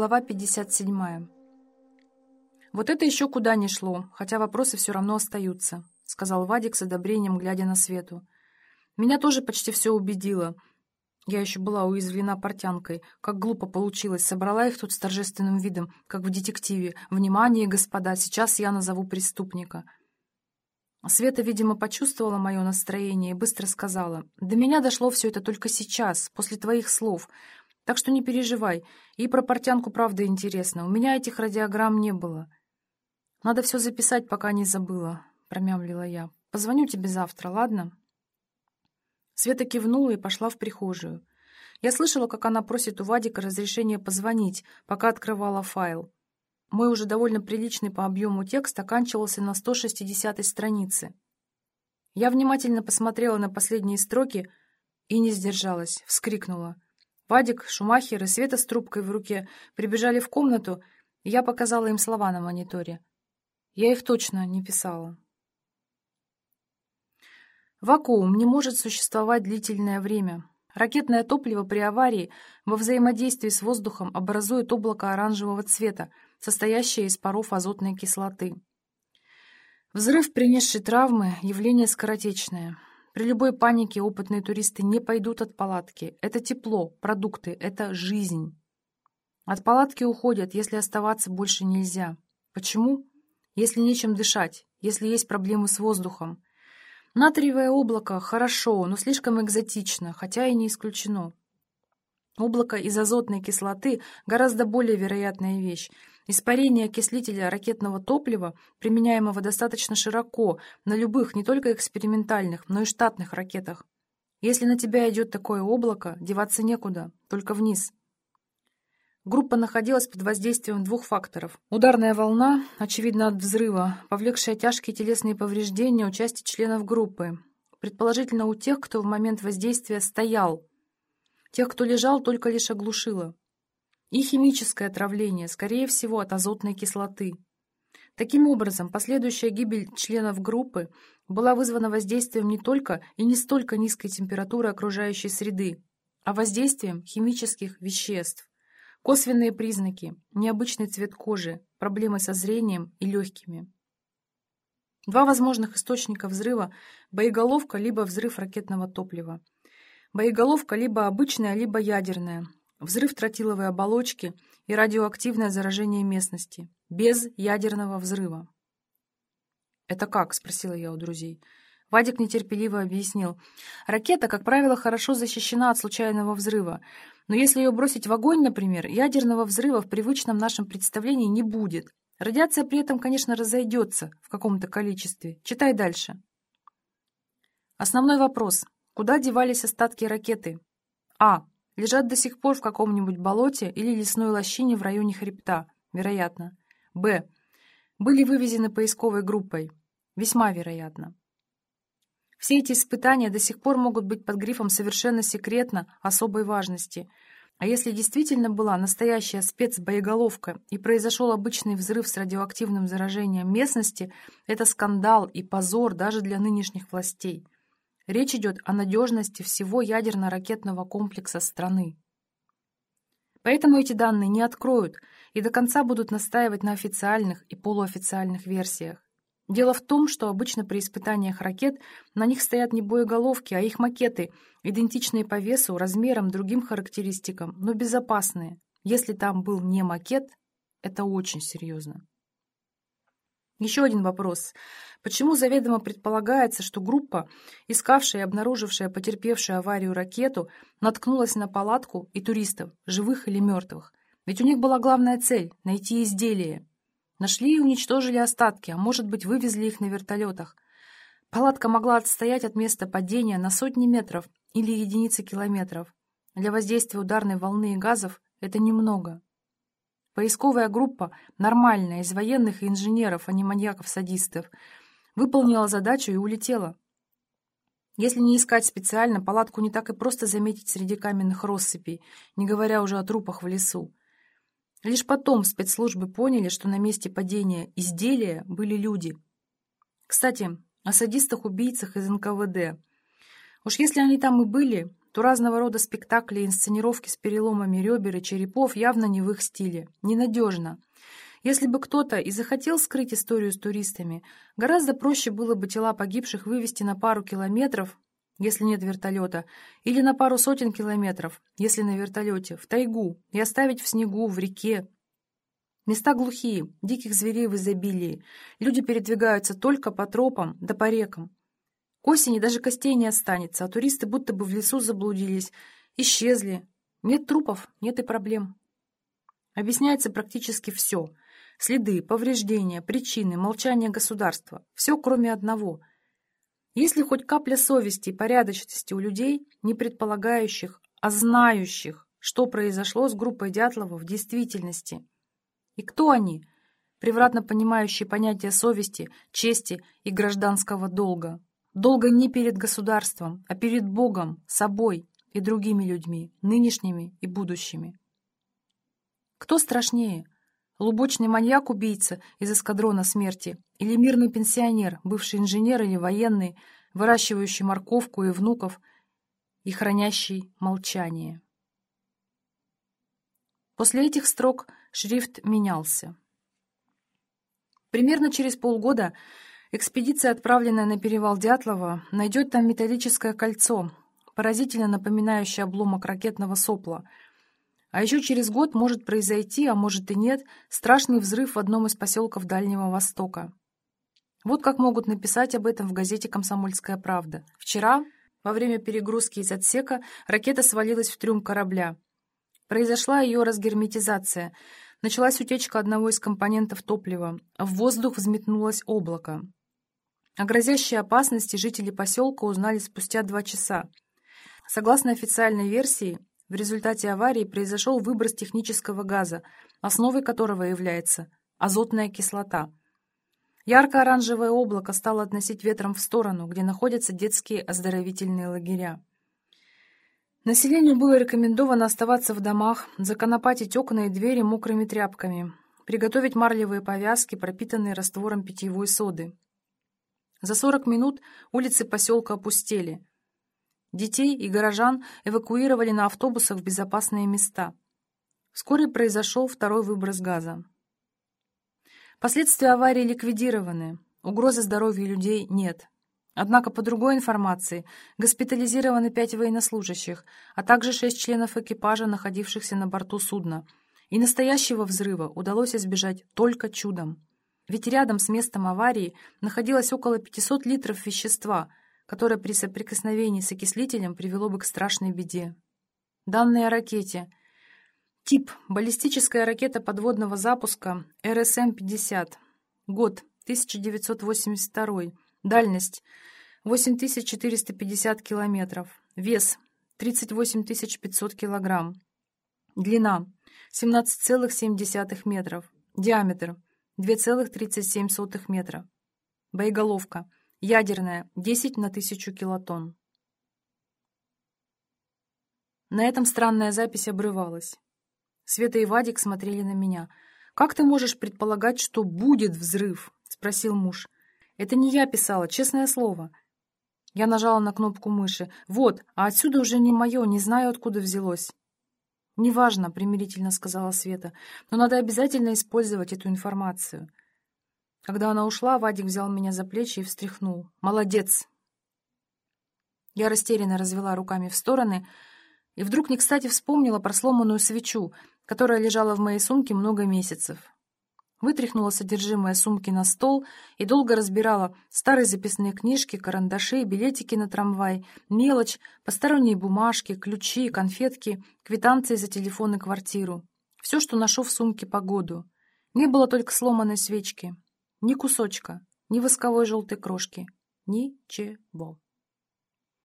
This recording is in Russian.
Глава 57. «Вот это еще куда не шло, хотя вопросы все равно остаются», — сказал Вадик с одобрением, глядя на Свету. «Меня тоже почти все убедило. Я еще была уязвлена портянкой. Как глупо получилось. Собрала их тут с торжественным видом, как в детективе. Внимание, господа, сейчас я назову преступника». Света, видимо, почувствовала мое настроение и быстро сказала. «До меня дошло все это только сейчас, после твоих слов. Так что не переживай. И про портянку правда интересно. У меня этих радиограмм не было». «Надо все записать, пока не забыла», — промямлила я. «Позвоню тебе завтра, ладно?» Света кивнула и пошла в прихожую. Я слышала, как она просит у Вадика разрешения позвонить, пока открывала файл. Мой уже довольно приличный по объему текст оканчивался на 160 странице. Я внимательно посмотрела на последние строки и не сдержалась, вскрикнула. Вадик, Шумахер и Света с трубкой в руке прибежали в комнату, и я показала им слова на мониторе. Я их точно не писала. Вакуум не может существовать длительное время. Ракетное топливо при аварии во взаимодействии с воздухом образует облако оранжевого цвета, состоящее из паров азотной кислоты. Взрыв, принесший травмы, явление скоротечное. При любой панике опытные туристы не пойдут от палатки. Это тепло, продукты, это жизнь. От палатки уходят, если оставаться больше нельзя. Почему? Если нечем дышать, если есть проблемы с воздухом. Натриевое облако хорошо, но слишком экзотично, хотя и не исключено. Облако из азотной кислоты – гораздо более вероятная вещь. Испарение окислителя ракетного топлива, применяемого достаточно широко на любых, не только экспериментальных, но и штатных ракетах. Если на тебя идет такое облако, деваться некуда, только вниз. Группа находилась под воздействием двух факторов. Ударная волна, очевидно от взрыва, повлекшая тяжкие телесные повреждения у части членов группы. Предположительно, у тех, кто в момент воздействия стоял. Тех, кто лежал, только лишь оглушило. И химическое отравление, скорее всего, от азотной кислоты. Таким образом, последующая гибель членов группы была вызвана воздействием не только и не столько низкой температуры окружающей среды, а воздействием химических веществ. Косвенные признаки – необычный цвет кожи, проблемы со зрением и легкими. Два возможных источника взрыва – боеголовка либо взрыв ракетного топлива. Боеголовка либо обычная, либо ядерная, взрыв тротиловой оболочки и радиоактивное заражение местности, без ядерного взрыва. «Это как?» – спросила я у друзей. Вадик нетерпеливо объяснил. «Ракета, как правило, хорошо защищена от случайного взрыва, но если ее бросить в огонь, например, ядерного взрыва в привычном нашем представлении не будет. Радиация при этом, конечно, разойдется в каком-то количестве. Читай дальше. Основной вопрос. Куда девались остатки ракеты? А. Лежат до сих пор в каком-нибудь болоте или лесной лощине в районе хребта. Вероятно. Б. Были вывезены поисковой группой. Весьма вероятно. Все эти испытания до сих пор могут быть под грифом «совершенно секретно» особой важности. А если действительно была настоящая спецбоеголовка и произошел обычный взрыв с радиоактивным заражением местности, это скандал и позор даже для нынешних властей. Речь идет о надежности всего ядерно-ракетного комплекса страны. Поэтому эти данные не откроют и до конца будут настаивать на официальных и полуофициальных версиях. Дело в том, что обычно при испытаниях ракет на них стоят не боеголовки, а их макеты, идентичные по весу, размерам, другим характеристикам, но безопасные. Если там был не макет, это очень серьезно. Еще один вопрос. Почему заведомо предполагается, что группа, искавшая и обнаружившая потерпевшую аварию ракету, наткнулась на палатку и туристов, живых или мертвых? Ведь у них была главная цель — найти изделие. Нашли и уничтожили остатки, а может быть, вывезли их на вертолетах. Палатка могла отстоять от места падения на сотни метров или единицы километров. Для воздействия ударной волны и газов это немного. Поисковая группа, нормальная, из военных и инженеров, а не маньяков-садистов, выполнила задачу и улетела. Если не искать специально, палатку не так и просто заметить среди каменных россыпей, не говоря уже о трупах в лесу. Лишь потом спецслужбы поняли, что на месте падения изделия были люди. Кстати, о садистах-убийцах из НКВД. Уж если они там и были, то разного рода спектакли и инсценировки с переломами ребер и черепов явно не в их стиле. Ненадежно. Если бы кто-то и захотел скрыть историю с туристами, гораздо проще было бы тела погибших вывести на пару километров, если нет вертолета, или на пару сотен километров, если на вертолете, в тайгу, и оставить в снегу, в реке. Места глухие, диких зверей в изобилии. Люди передвигаются только по тропам да по рекам. К осени даже костей не останется, а туристы будто бы в лесу заблудились, исчезли. Нет трупов, нет и проблем. Объясняется практически все. Следы, повреждения, причины, молчание государства. Все, кроме одного. Если хоть капля совести и порядочности у людей, не предполагающих, а знающих, что произошло с группой Дятлова в действительности. И кто они, превратно понимающие понятия совести, чести и гражданского долга? Долго не перед государством, а перед Богом, собой и другими людьми, нынешними и будущими. Кто страшнее? Лубочный маньяк-убийца из эскадрона смерти или мирный пенсионер, бывший инженер или военный, выращивающий морковку и внуков и хранящий молчание? После этих строк шрифт менялся. Примерно через полгода Экспедиция, отправленная на перевал Дятлова, найдет там металлическое кольцо, поразительно напоминающее обломок ракетного сопла. А еще через год может произойти, а может и нет, страшный взрыв в одном из поселков Дальнего Востока. Вот как могут написать об этом в газете «Комсомольская правда». Вчера, во время перегрузки из отсека, ракета свалилась в трюм корабля. Произошла ее разгерметизация. Началась утечка одного из компонентов топлива. В воздух взметнулось облако. О грозящей опасности жители поселка узнали спустя два часа. Согласно официальной версии, в результате аварии произошел выброс технического газа, основой которого является азотная кислота. Ярко-оранжевое облако стало относить ветром в сторону, где находятся детские оздоровительные лагеря. Населению было рекомендовано оставаться в домах, законопатить окна и двери мокрыми тряпками, приготовить марлевые повязки, пропитанные раствором питьевой соды, за 40 минут улицы поселка опустели. Детей и горожан эвакуировали на автобусах в безопасные места. Вскоре произошел второй выброс газа. Последствия аварии ликвидированы, угрозы здоровью людей нет. Однако, по другой информации, госпитализированы пять военнослужащих, а также шесть членов экипажа, находившихся на борту судна. И настоящего взрыва удалось избежать только чудом. Ведь рядом с местом аварии находилось около 500 литров вещества, которое при соприкосновении с окислителем привело бы к страшной беде. Данные о ракете. Тип – баллистическая ракета подводного запуска РСМ-50. Год – 1982. Дальность – 8450 километров. Вес – 38 500 килограмм. Длина – 17,7 метров. Диаметр – 2,37 метра. Боеголовка. Ядерная. 10 на 1000 килотонн. На этом странная запись обрывалась. Света и Вадик смотрели на меня. «Как ты можешь предполагать, что будет взрыв?» — спросил муж. «Это не я писала, честное слово». Я нажала на кнопку мыши. «Вот, а отсюда уже не мое, не знаю, откуда взялось». «Неважно», — примирительно сказала Света, «но надо обязательно использовать эту информацию». Когда она ушла, Вадик взял меня за плечи и встряхнул. «Молодец!» Я растерянно развела руками в стороны и вдруг не кстати вспомнила про сломанную свечу, которая лежала в моей сумке много месяцев. Вытряхнула содержимое сумки на стол и долго разбирала старые записные книжки, карандаши, билетики на трамвай, мелочь, посторонние бумажки, ключи, конфетки, квитанции за телефон и квартиру. Все, что ношу в сумке по году. Не было только сломанной свечки. Ни кусочка, ни восковой желтой крошки. Ничего.